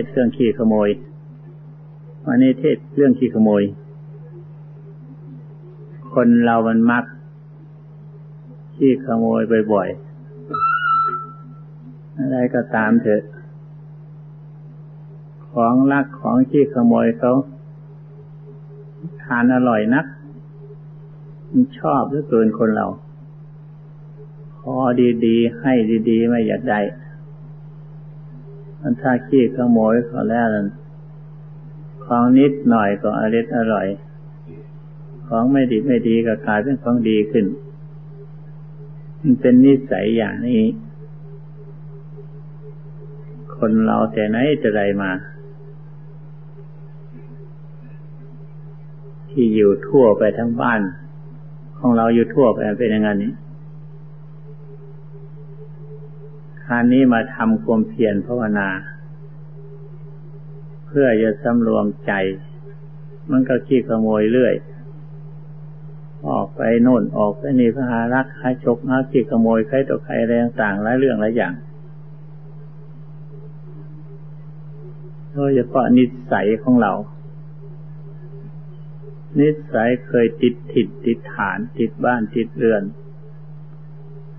ศเรื่องขี้ขโมย วันนี้เทศเรื่องขี้ขโมย คนเรามันมักขี้ขโมยบ่อยๆ อะไรก็ตามเถอะ ของลักของขี้ขโมยเขาทานอร่อยนัก มันชอบเหลือเกินคนเรา พอดีๆ ให้ดีๆ ไม่อยากได้ มันถ้าขี้ขโมยเขาแล้วนั้นของนิดหน่อยก็อริดอร่อย ของไม่ดีไม่ดีก็กลายเป็นของดีขึ้น มันเป็นนิสัยอย่างนี้ คนเราแต่ไหนจะไรมา ที่อยู่ทั่วไปทั้งบ้าน ของเราอยู่ทั่วไปเป็นอย่างนี้ รนี้มาทำความเพียรภาวนา เพื่อจะสำรวมใจ มันก็ขี้ขโมยเรื่อย ออกไปโน่นออกไปนี่พหารักหาชกหาขี้ขโมยใครต่อใครอะไรต่างหลายเรื่องหลายอย่างโดยเฉพาะนิสัยของเรา นิสัยเคยติดถิดติดฐานติดบ้านติดเรือน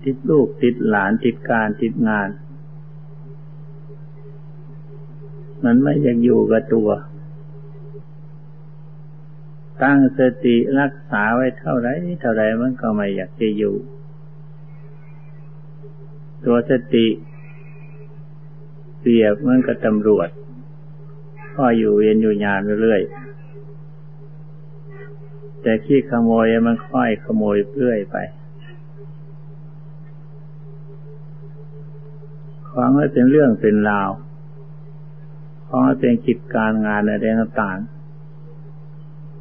ติดลูกติดหลานติดการติดงาน มันไม่อยากอยู่กับตัว ตั้งสติรักษาไว้เท่าไรเท่าไรมันก็ไม่อยากจะอยู่ ตัวสติเปรียบมันกับตำรวจก็อยู่เวียนอยู่ยานเรื่อยแต่ขี้ขโมยมันค่อยขโมยเรื่อยไป ฟังให้เป็นเรื่องเป็นราวฟังให้เป็นกิจการงานอะไรต่าง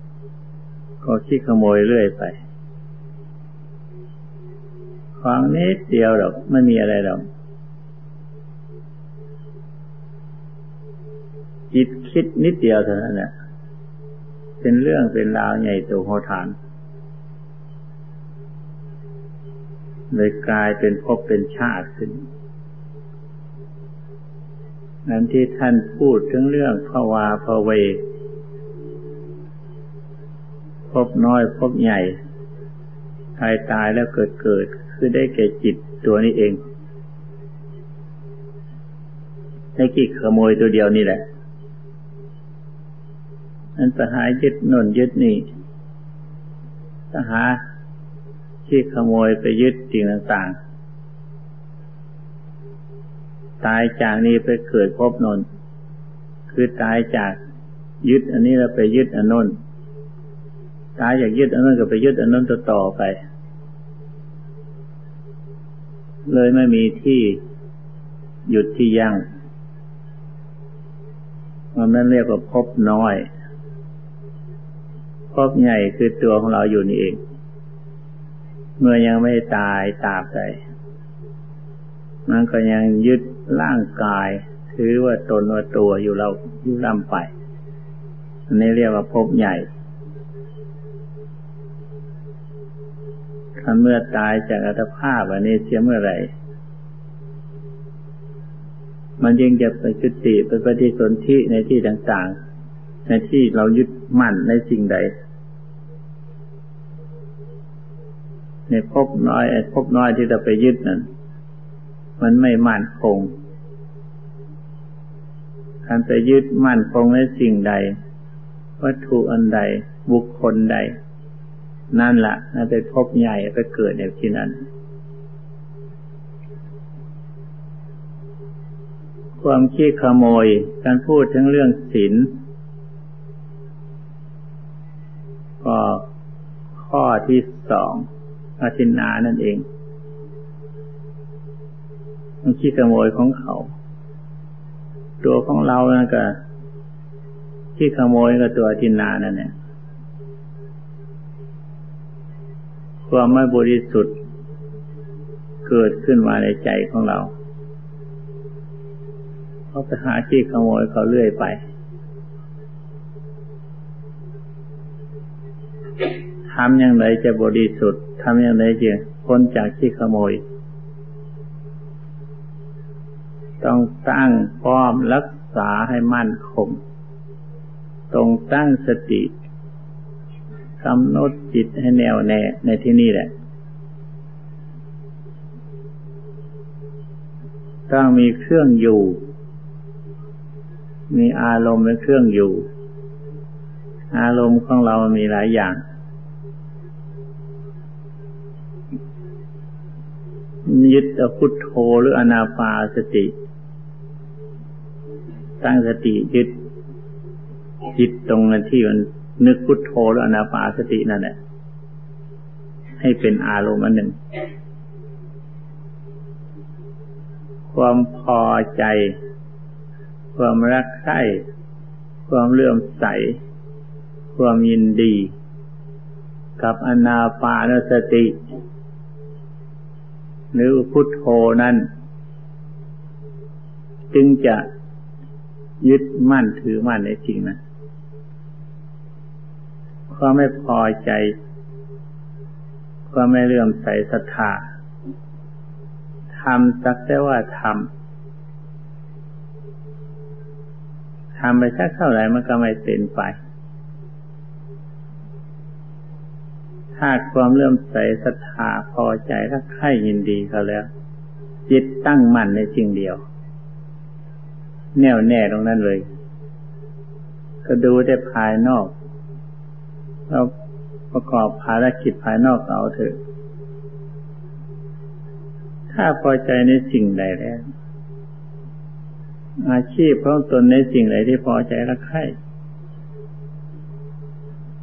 ๆก็คิดขโมยเรื่อยไปฟังนิดเดียวหรอกไม่มีอะไรหรอกจิตคิดนิดเดียวเท่านั้นแหละเป็นเรื่องเป็นราวใหญ่โตโหฐานเลยกลายเป็นภพเป็นชาติขึ้น นั้นที่ท่านพูดถึงเรื่องภาวาภเว พบน้อยพบใหญ่ตายตายแล้วเกิดเกิด คือได้แก่จิตตัวนี้เองได้กี่ขโมยตัวเดียวนี่แหละนันไปหายึดนนยึดนี่ไปหาที่ขโมยไปยึดสิ่งต่างๆ ตายจากนี้ไปเกิดพบนนคือตายจากยึดอันนี้แล้วไปยึดอันนนตายจากยึดอันนั้นก็ไปยึดอันนั้นต่อต่อไป เลยไม่มีที่หยุดที่ยั่งมันนั่นเรียกว่าพบน้อยพบใหญ่คือตัวของเราอยู่นี่เอง เมื่อยังไม่ตายตาบใดมันก็ยังยึด ร่างกายถือว่าตนว่าตัวอยู่เราอยู่ลำไปอันนี้เรียกว่าภพใหญ่ถ้าเมื่อตายจากอัตภาพอันนี้เสียเมื่อไหร่ มันยังจะไปจุติไปปฏิสนธิในที่ต่างๆ ในที่เรายึดมั่นในสิ่งใด ในภพน้อยภพน้อยที่เราไปยึดนั้นมันไม่มั่นคง การไปยึดมั่นคงในสิ่งใด วัตถุอันใด บุคคลใด นั่นละ่ะไปพบใหญ่ไปเกิดในที่นั้น ความขี้ขโมยการพูดถึงเรื่องศีลก็ข้อที่สองอาทินนานั่นเองมันขี้ขโมยของเขา ตัวของเรานะก็ขี้ขโมยกับตัวทินนานั่นเนี่ยความไม่บริสุทธิ์เกิดขึ้นมาในใจของเราเขาไปหาขี้ขโมยเขาเรื่อยไป ทำอย่างไรจะบริสุทธิ์ ทำอย่างไรจะพ้นจากขี้ขโมย ต้องสร้งพร้อมรักษาให้มั่นคงตรงตั้งสติกำหนดจิตให้แน่วแน่ในที่นี่แหละ ต้องมีเครื่องอยู่ มีอารมณ์เป็นเครื่องอยู่ อารมณ์ของเรามีหลายอย่าง ยึดพุทโธหรืออนาปาสติ ตั้งสติยึดจิตตรงนั้นที่มันนึกพุทโธหรืออนาปาสตินั่นแหละให้เป็นอารมณ์อันหนึ่ง ความพอใจ ความรักใคร่ความเลื่อมใส ความยินดี กับอนาปานสติ หรือพุทโธนั้น จึงจะ ยึดมั่นถือมั่นในจริงนะความไม่พอใจ ความไม่เลื่อมใสศรัทธาทำสักแต่ว่าทำทำไปสักเท่าไหร่มันก็ไม่เป็นไป ถ้าความเลื่อมใสศรัทธาพอใจถ้าใครยินดีเขาแล้ว จิตตั้งมั่นในสิ่งเดียว แน่วแน่ตรงนั้นเลย ก็ดูได้ภายนอกเราประกอบภารกิจภายนอกเอาเถอะ ถ้าพอใจในสิ่งใดแล้ว อาชีพของตนในสิ่งใดที่พอใจรักใคร่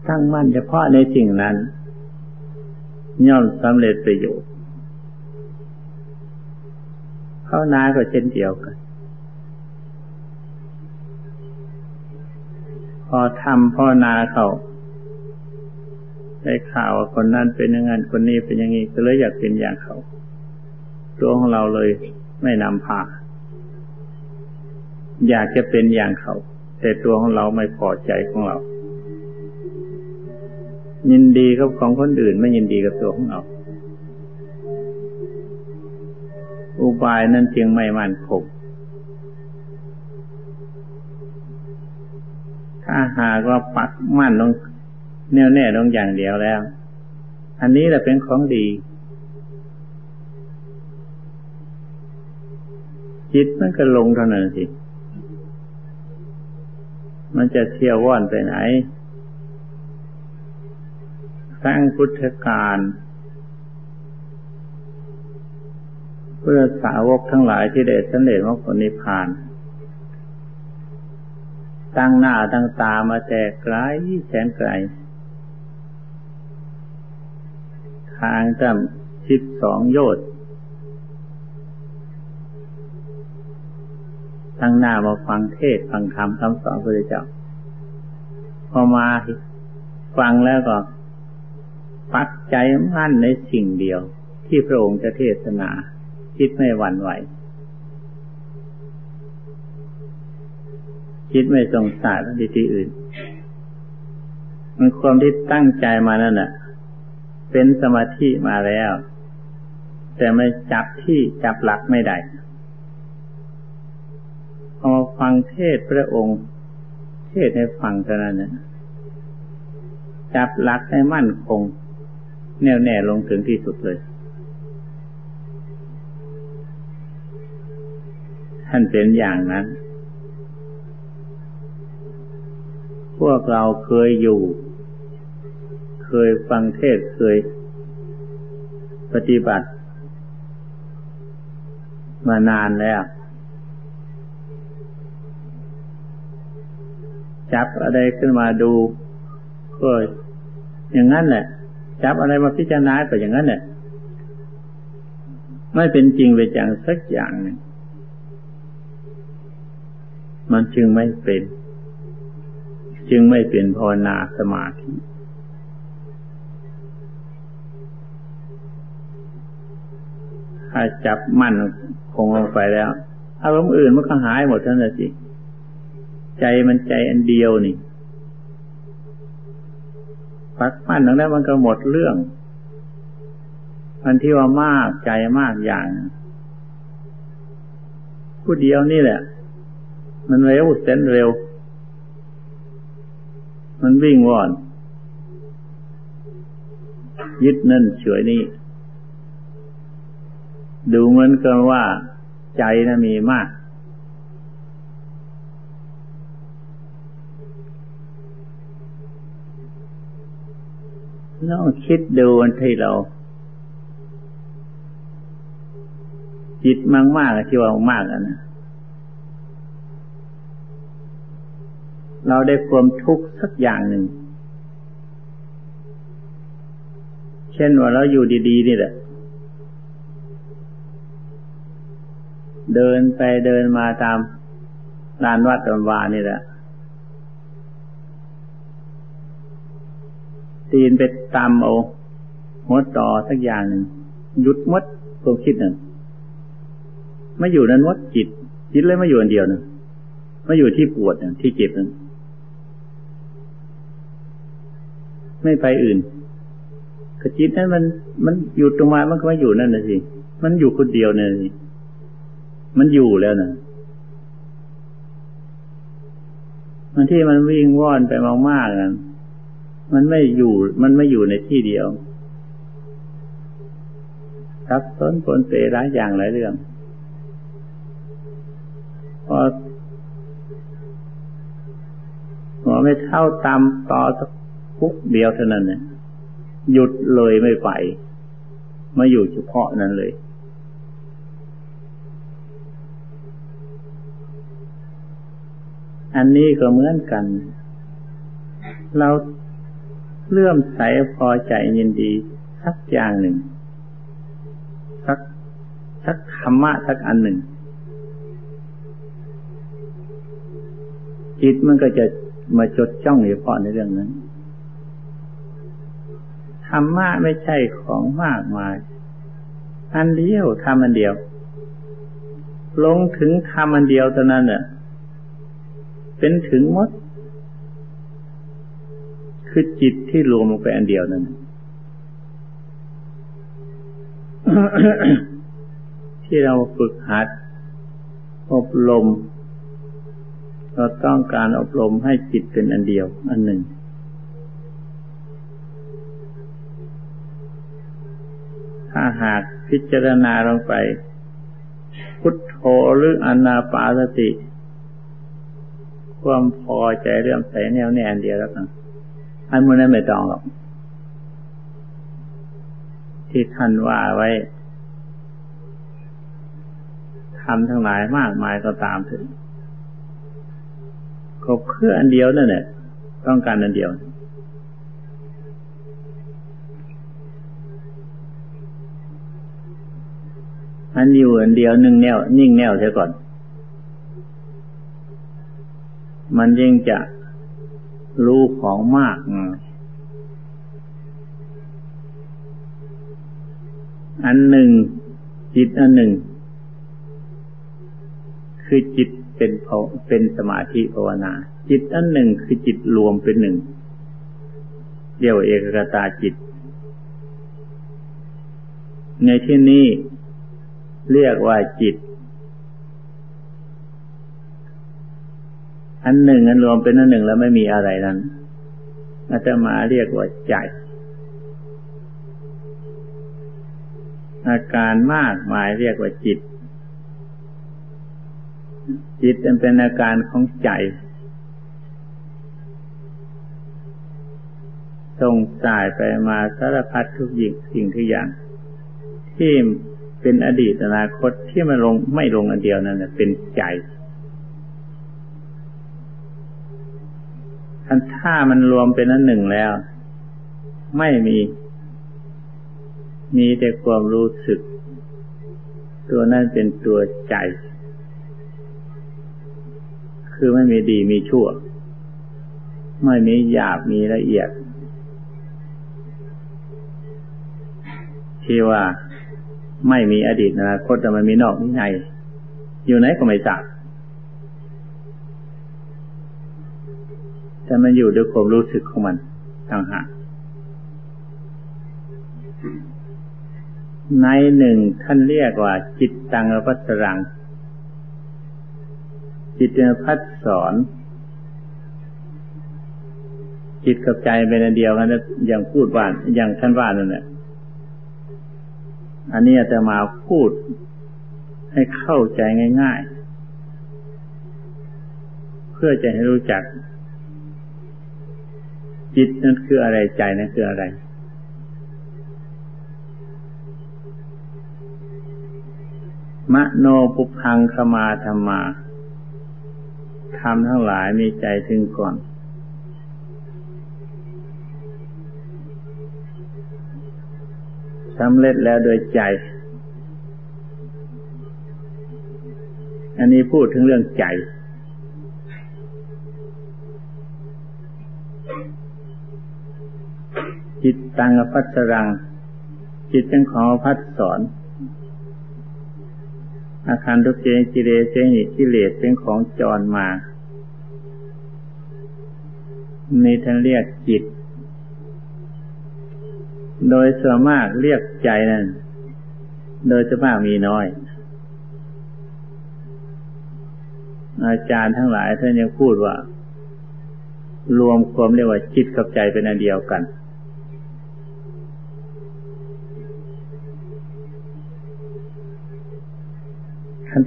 ตั้งมั่นเฉพาะในสิ่งนั้น ย่อมสำเร็จประโยชน์ภาวนาก็เช่นเดียวกัน พอทำภาวนาเขาได้ข่าวว่าคนนั้นเป็นอย่างนั้นคนนี้เป็นอย่างนี้ก็เลยอยากเป็นอย่างเขา ตัวของเราเลยไม่นำพาอยากจะเป็นอย่างเขา แต่ตัวของเราไม่พอใจของเรา ยินดีกับของคนอื่นไม่ยินดีกับตัวของเรา อุบายนั้นจึงไม่มั่นคง ถ้าหากว่าปักมั่นลงแน่วแน่ลงอย่างเดียวแล้ว อันนี้แหละเป็นของดี จิตมันก็ลงเท่านั้นสิมันจะเที่ยวว่อนไปไหนสร้างพุทธการเพื่อสาวกทั้งหลายที่ได้สำเร็จมรรคผลนิพพาน ตั้งหน้าตั้งตามาแต่ไกลแสนไกล ทางจำสิบสองโยชน์ตั้งหน้ามาฟังเทศฟังธรรมคำสอนพระพุทธเจ้า พอมาฟังแล้วก็ ปักใจมั่นในสิ่งเดียว ที่พระองค์จะเทศนา คิดไม่หวั่นไหว คิดไม่สงสารที่ที่อื่น มันความที่ตั้งใจมานั่นแหะเป็นสมาธิมาแล้ว แต่ไม่จับที่จับหลักไม่ได้พอฟังเทศพระองค์ เทศให้ฟังเท่านั้นนะจับหลักให้มั่นคง แน่วแน่ลงถึงที่สุดเลย ท่านเป็นอย่างนั้น พวกเราเคยอยู่ เคยฟังเทศเคยปฏิบัติ มานานแล้วจับอะไรขึ้นมาดูก็อย่างนั้นแหละ จับอะไรมาพิจารณาก็อย่างนั้นแหละไม่เป็นจริงไปจังสักอย่างหนึ่งมันจึงไม่เป็น จึงไม่เป็นภาวนาสมาธิ ถ้าจับมั่นคงลงไปแล้วอารมณ์อื่นมันก็หายหมดทั้งนั้นสิใจมันใจอันเดียวนี่ปักปั้นตรงนั้นมันก็หมดเรื่องอันที่ว่ามากใจมากอย่างผู้เดียวนี่แหละ มันเร็วเส้นเร็ว มันวิ่งว่อน ยึดนั่นเฉยนี่ ดูเหมือนกันว่าใจนะมีมาก ลองคิดดูวันที่เรา จิตมากมากที่ว่ามากอะนะ เราได้ความทุกข์สักอย่างหนึ่ง เช่นว่าเราอยู่ดีๆนี่แหละ เดินไปเดินมาตามลานวัดตำวานี่แหละตีนไปตามเอาหัวต่อสักอย่างหนึ่งหยุดมดความคิดหนึ่งไม่อยู่นั้นมดจิต จิตเลยไม่อยู่อันเดียวนึ่งไม่อยู่ที่ปวดหนึ่งที่เจ็บหนึ่ง ไม่ไปอื่นกจิตนั้นมันมันอยู่ตรงมามันก็ไม่อยู่นั่นนะสิมันอยู่คนเดียวเนี่ยสิมันอยู่แล้วนะมันที่มันวิ่งว่อนไปมากๆนั้นมันไม่อยู่ มันไม่อยู่ในที่เดียวทับซ้นปนเปหลายอย่างหลายเรื่อง พอหัวไม่เท่าตามต่อสัก ปุ๊บเดียวเท่านั้นเนี่ยหยุดเลยไม่ไปมาอยู่เฉพาะนั้นเลย อันนี้ก็เหมือนกัน เราเลื่อมใสพอใจยินดีสักอย่างหนึ่ง สักสักธรรมะสักอันหนึ่ง จิตมันก็จะมาจดจ้องเฉพาะในเรื่องนั้น ธรรมะไม่ใช่ของมากมาย อันเดียวทำอันเดียว ลงถึงทำอันเดียวเท่านั้นเน่ะเป็นถึงมด คือจิตที่รวมลงไปอันเดียวนั้นที่เราฝึกหัด อบรม เราต้องการอบรมให้จิตเป็นอันเดียว อันหนึ่ง ถ้าหากพิจารณาลงไป พุทโธหรืออนาปาสติ ความพอใจเรื่องใสแนวแน่อันเดียวแล้วกันอันมันนั้นไม่ต้องหรอก ที่ท่านว่าไว้ทำทั้งหลายมากมายก็ตามถึงก็เพื่ออันเดียวนั่นแหละต้องการอันเดียว อันอยู่อันเดียวนึ่งแนวนิ่งแนวเสียก่อน มันยิ่งจะรู้ของมาก อันหนึ่ง จิตอันหนึ่ง คือจิตเป็นเป็นสมาธิภาวนา จิตอันหนึ่งคือจิตรวมเป็นหนึ่งเรียกว่าเอกกตาจิต ในที่นี้ เรียกว่าจิต อันหนึ่งอันรวมเป็นอันหนึ่งแล้วไม่มีอะไรนั้นอาตมาเรียกว่าใจ อาการมากมายเรียกว่าจิต จิตเป็นอาการของใจ ส่งสายไปมาสารพัดทุกอยิ่งสิ่งทุกอย่างที่ เป็นอดีตอนาคตที่มันลงไม่ลงอันเดียวนั่นเป็นใจอันถ้ามันรวมเป็นอันหนึ่งแล้ว ไม่มี มีแต่ความรู้สึก ตัวนั้นเป็นตัวใจ คือไม่มีดีมีชั่ว ไม่มีหยาบมีละเอียดที่ว่า ไม่มีอดีตอนาคตแต่มันมีนอกมีในอยู่ไหนก็ไม่ทราบแต่มันอยู่ด้วยความรู้สึกของมันต่างหากในหนึ่งท่านเรียกว่า จิตตังอภัสรัง จิตเนพัดสอน จิตกับใจเป็นอันเดียวกันนะอย่างพูดว่าอย่างท่านว่านั่นแหละ อันนี้จะมาพูดให้เข้าใจง่าย ๆ เพื่อจะให้รู้จัก จิตนั้นคืออะไรใจนั้นคืออะไร มโนปุพังขมาธรรมาทำทั้งหลายมีใจถึงก่อน สำเร็จแล้วโดยใจ อันนี้พูดถึงเรื่องใจ จิตตังพัสรัง จิตเป็นขอพัดสอนอาคารทุกเจกิเลเจหิกิเลสเป็นของจรมาในท่านเรียกจิต โดยส่วนมากเรียกใจนั้นโดยส่วนมากมีน้อย อาจารย์ทั้งหลายท่านยังพูดว่า รวมความเรียกว่าจิตกับใจเป็นอันเดียวกัน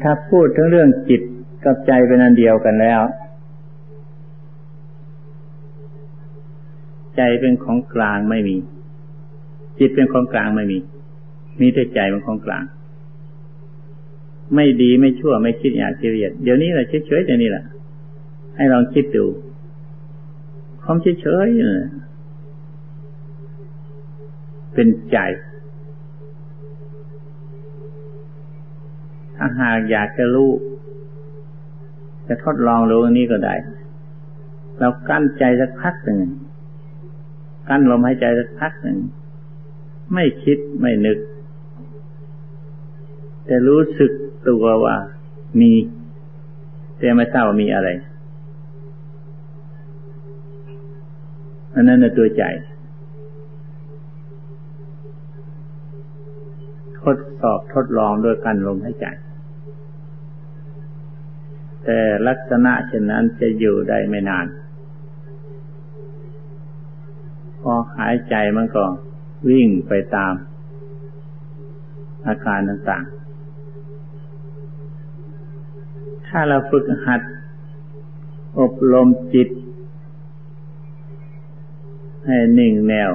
ถ้าพูดถึงเรื่องจิตกับใจเป็นอันเดียวกันแล้ว ใจเป็นของกลางไม่มี จิตเป็นของกลางไม่มี มีแต่ใจเป็นของกลาง ไม่ดีไม่ชั่วไม่คิดอยากเรียดเดี๋ยวนี้แหละเฉยๆเดี๋ยวนี้แหละให้ลองคิดดูความเฉยๆเป็นใจถ้าหากอยากจะรู้จะทดลองรู้อันนี้ก็ได้ เรากั้นใจสักพักหนึ่งกั้นลมหายใจสักพักหนึ่ง ไม่คิดไม่นึก แต่รู้สึกตัวว่ามี แต่ไม่ทราบว่ามีอะไรอันนั้นในตัวใจทดสอบทดลองด้วยการลมหายใจ แต่ลักษณะเช่นนั้นจะอยู่ได้ไม่นาน พอหายใจมันก็ วิ่งไปตามอาการต่างๆ ถ้าเราฝึกหัด อบรมจิต ให้นิ่งแนว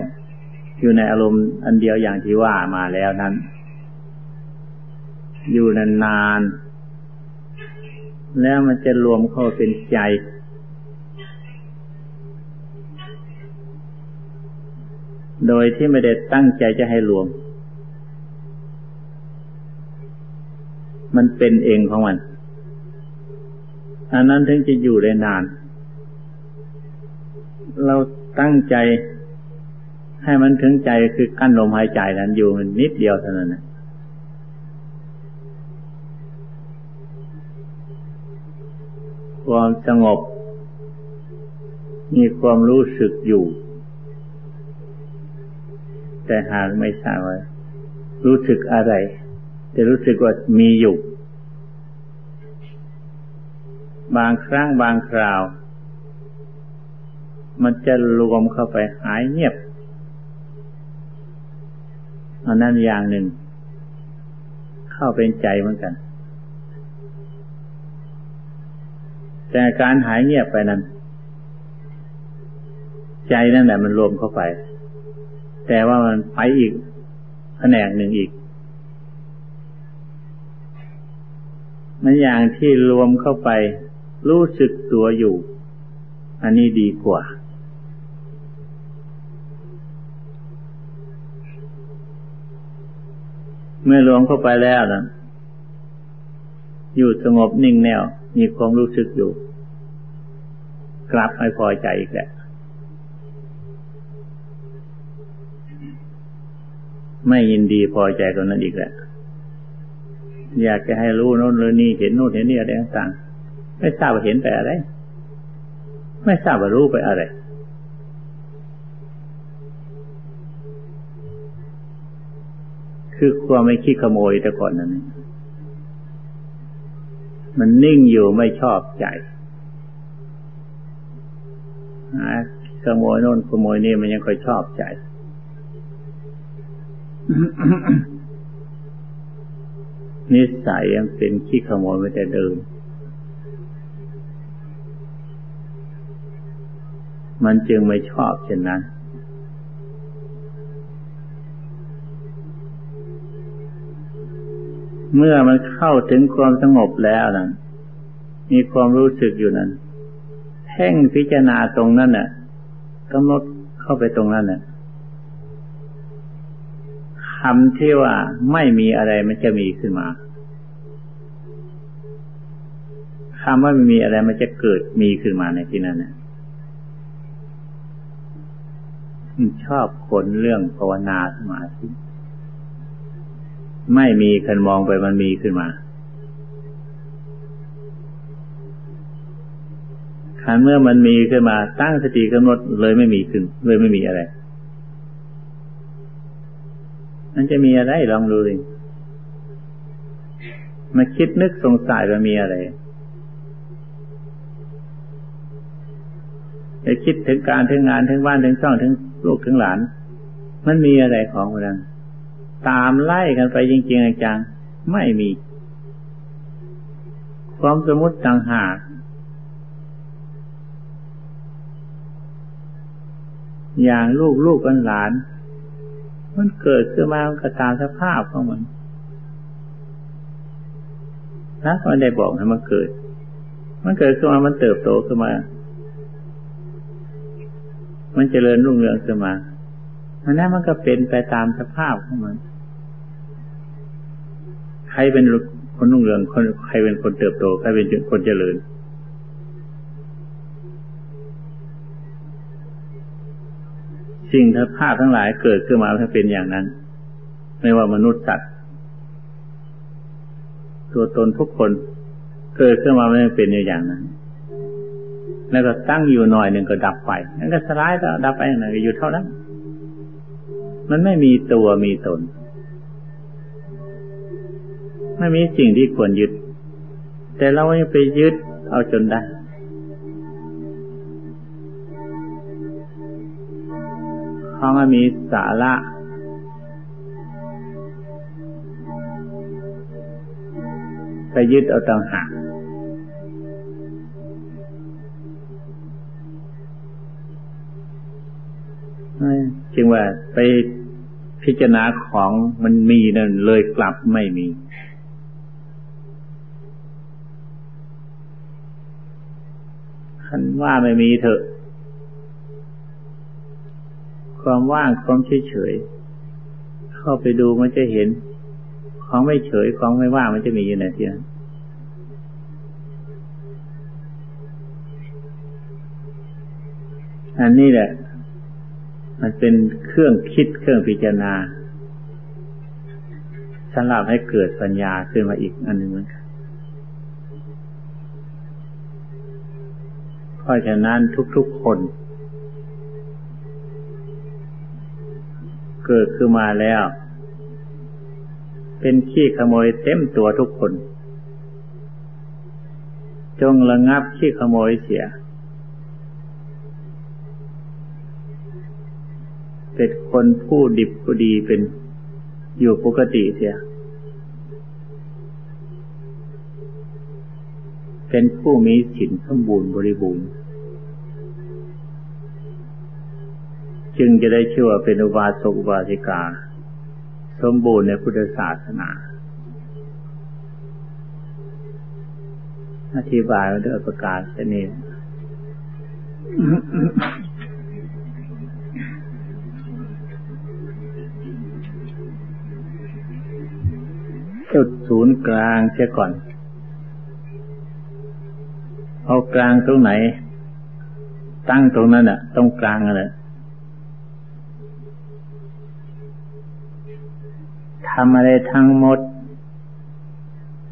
อยู่ในอารมณ์อันเดียวอย่างที่ว่ามาแล้วนั้น อยู่นานๆ แล้วมันจะรวมเข้าเป็นใจ โดยที่ไม่ได้ตั้งใจจะให้รวม มันเป็นเองของมันอันนั้นถึงจะอยู่ได้นาน เราตั้งใจให้มันถึงใจคือกั้นลมหายใจนั้นอยู่มันนิดเดียวเท่านั้นนะความสงบ มีความรู้สึกอยู่ แต่หากไม่ทราบว่ารู้สึกอะไร จะรู้สึกว่ามีอยู่ บางครั้งบางคราว มันจะรวมเข้าไปหายเงียบอันนั้นอย่างหนึ่ง เข้าเป็นใจเหมือนกัน แต่การหายเงียบไปนั้น ใจนั่นแหละมันรวมเข้าไป แต่ว่ามันไปอีกแผนกหนึ่งอีกมันอย่างที่รวมเข้าไป รู้สึกตัวอยู่ อันนี้ดีกว่า เมื่อรวมเข้าไปแล้วนะอยู่สงบนิ่งแนว มีความรู้สึกอยู่ กลับไม่พอใจอีกแหละ ไม่ยินดีพอใจตรงนั้นอีกแล้วอยากจะให้รู้โน้นหรือนี่เห็นโน้นเห็นนี่อะไรต่างไม่ทราบว่าเห็นไปอะไร ไม่ทราบว่ารู้ไปอะไร คือความไม่คิดขโมยแต่ก่อนนั้นมันนิ่งอยู่ไม่ชอบใจขโมยโน่นขโมยนี่มันยังค่อยชอบใจ นิสัยยังเป็นขี้ขโมยมาแต่เดิม มันจึงไม่ชอบเช่นนั้น เมื่อมันเข้าถึงความสงบแล้วนะมีความรู้สึกอยู่นั้นเพ่งพิจารณาตรงนั้นน่ะกำหนดเข้าไปตรงนั้นน่ะ คำที่ว่าไม่มีอะไรมันจะมีขึ้นมาคำว่าไม่มีอะไรมันจะเกิดมีขึ้นมาในที่นั้นน่ะชอบคนเรื่องภาวนาสมาธิไม่มีคนมองไปมันมีขึ้นมาขันเมื่อมันมีขึ้นมา ตั้งสติกำหนดเลยไม่มีขึ้น เลยไม่มีอะไร มันจะมีอะไรลองดูดิมาคิดนึกสงสัยว่ามีอะไรไปคิดถึงการถึงงานถึงบ้านถึงช่องถึงลูกถึงหลาน มันมีอะไรของมันตามไล่กันไปจริงๆจังไม่มี ความสมมติต่างหากอย่างลูกลูกกันหลาน มันเกิดขึ้นมามันก็ตามสภาพของมันนะมันได้บอกให้มันเกิด มันเกิดขึ้นมา มันเติบโตขึ้นมา มันเจริญรุ่งเรืองขึ้นมาอันนั้นมันก็เป็นไปตามสภาพของมัน ใครเป็นคนรุ่งเรือง คนใครเป็นคนเติบโต ใครเป็นคนเจริญ สิ่งทั้งภาพทั้งหลายเกิดขึ้นมาถ้าเป็นอย่างนั้น ไม่ว่ามนุษย์สัตว์ตัวตนทุกคนเกิดขึ้นมาไม่เป็นอย่างนั้น แล้วก็ตั้งอยู่หน่อยหนึ่งก็ดับไปแล้วก็สลายก็ดับไปหน่อยก็อยู่เท่านั้น มันไม่มีตัวมีตน ไม่มีสิ่งที่ควรยึด แต่เราไปยึดเอาจนได้ ราะมันมีสาระไปยึดเอาต่างหากจึงว่าไปพิจารณาของมันมีนั่นเลยกลับไม่มี คันว่าไม่มีเถอะ ความว่างความเฉยเฉยเข้าไปดูมันจะเห็น ของไม่เฉยของไม่ว่างมันจะมีอยู่ในที่นั้นอันนี้แหละ มันเป็นเครื่องคิดเครื่องพิจารณาสำหรับให้เกิดปัญญาขึ้นมาอีกอันหนึ่งเหมือนกันเพราะฉะนั้นทุกๆคน เกิดขึ้นมาแล้ว เป็นขี้ขโมยเต็มตัวทุกคน จงระงับขี้ขโมยเสีย เป็นคนผู้ดิบผู้ดีเป็นอยู่ปกติเสีย เป็นผู้มีสินสมบูรณ์บริบูรณ์ จึงจะได้ชื่อว่าเป็นอุบาสกอุบาสิกา สมบูรณ์ในพุทธศาสนา อธิบายด้วยประกาศชนิดจุดศูนย์กลางเช่ก่อน เอากลางตรงไหน ตั้งตรงนั้นอะ ตรงกลางอะไร ทำอะไรทั้งหมด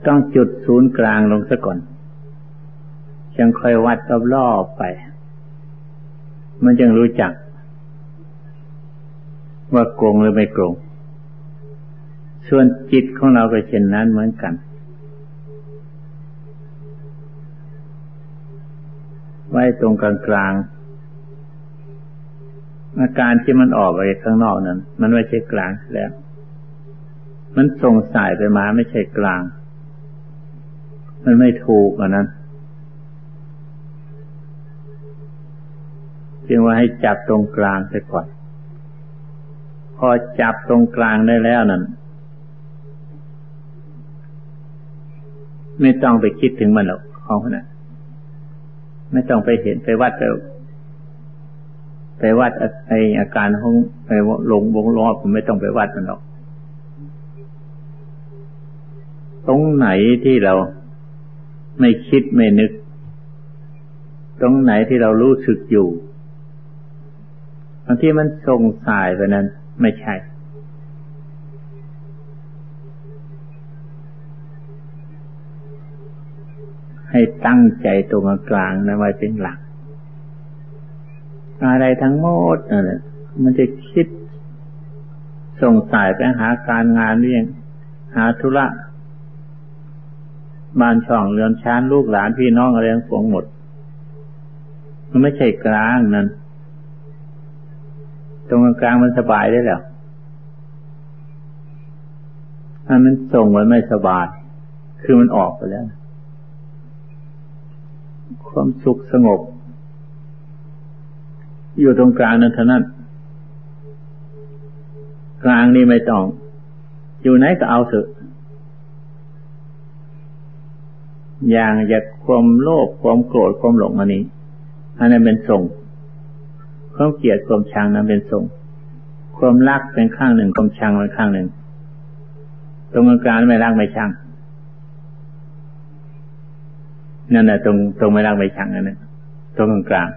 ต้องจุดศูนย์กลางลงซะก่อนยังค่อยวัดรอบๆไป มันจึงรู้จัก ว่าโกงหรือไม่โกง ส่วนจิตของเราก็เช่นนั้นเหมือนกัน ไว้ตรงกลางกลางอาการที่มันออกไปข้างนอกนั้น มันไม่ใช่กลางแล้ว มันส่งสายไปมาไม่ใช่กลาง มันไม่ถูกอะนั้นจึงว่าให้จับตรงกลางไปก่อน พอจับตรงกลางได้แล้วนั่นไม่ต้องไปคิดถึงมันหรอกของนะไม่ต้องไปเห็นไปวัดไปไปวัดไออาการของไปหลงวงรอบไม่ต้องไปวัดมันหรอก ตรงไหนที่เราไม่คิดไม่นึก ตรงไหนที่เรารู้สึกอยู่บางที่มันส่งสายไปนั้น ไม่ใช่ ให้ตั้งใจตรงกลางนะไว้เป็นหลัก อะไรทั้งหมดนั่นแหละมันจะคิดส่งสายไปหาการงานเรื่องหาธุระ บ้านช่องเรือนชานลูกหลานพี่น้องอะไรทั้งปวงหมด มันไม่ใช่กลางนั่นตรงกลางมันสบายได้แล้วถ้ามันส่งไว้ไม่สบาย คือมันออกไปแล้ว ความสุขสงบ อยู่ตรงกลางนั้นเท่านั้น กลางนี่ไม่ต้อง อยู่ไหนก็เอาเถอะ อย่างอยากความโลภความโกรธความหลงอันนี้อันนั้นเป็นส่งความเกลียดความชังนั้นเป็นทรงความรักเป็นข้างหนึ่งความชังเป็นข้างหนึ่ง ตรงกลางไม่รักไม่ชังนั่นแหละตรงตรงไม่รักไม่ชังนั่นแหละตรงกลาง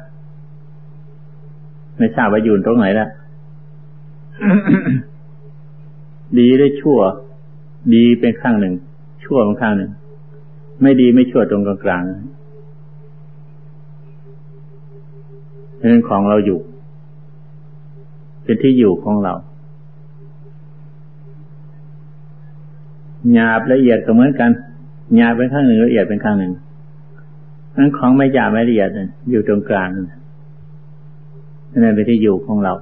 ไม่ทราบว่าอยู่ตรงไหนละดีได้ชั่ว ดีเป็นข้างหนึ่ง ชั่วเป็นข้างหนึ่ง ไม่ดีไม่ชั่วตรงกลางกลางเรื่องของเราอยู่ เป็นที่อยู่ของเราหยาบละเอียดก็เหมือนกันหยาบเป็นข้างหนึ่งละเอียดเป็นข้างหนึ่งนั้นของไม่หยาบไม่ละเอียดอยู่ตรงกลางนั่นเป็นที่อยู่ของเรา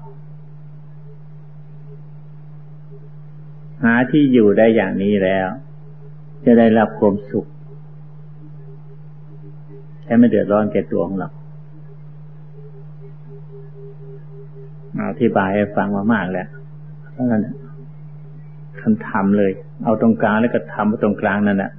หาที่อยู่ได้อย่างนี้แล้ว จะได้รับความสุข แค่ไม่เดือดร้อนแก่ตัวของเราอธิบายให้ฟังมามากแล้วนั่นท่านทำเลย เอาตรงกลางแล้วก็ทำตรงกลางนั่นแหละ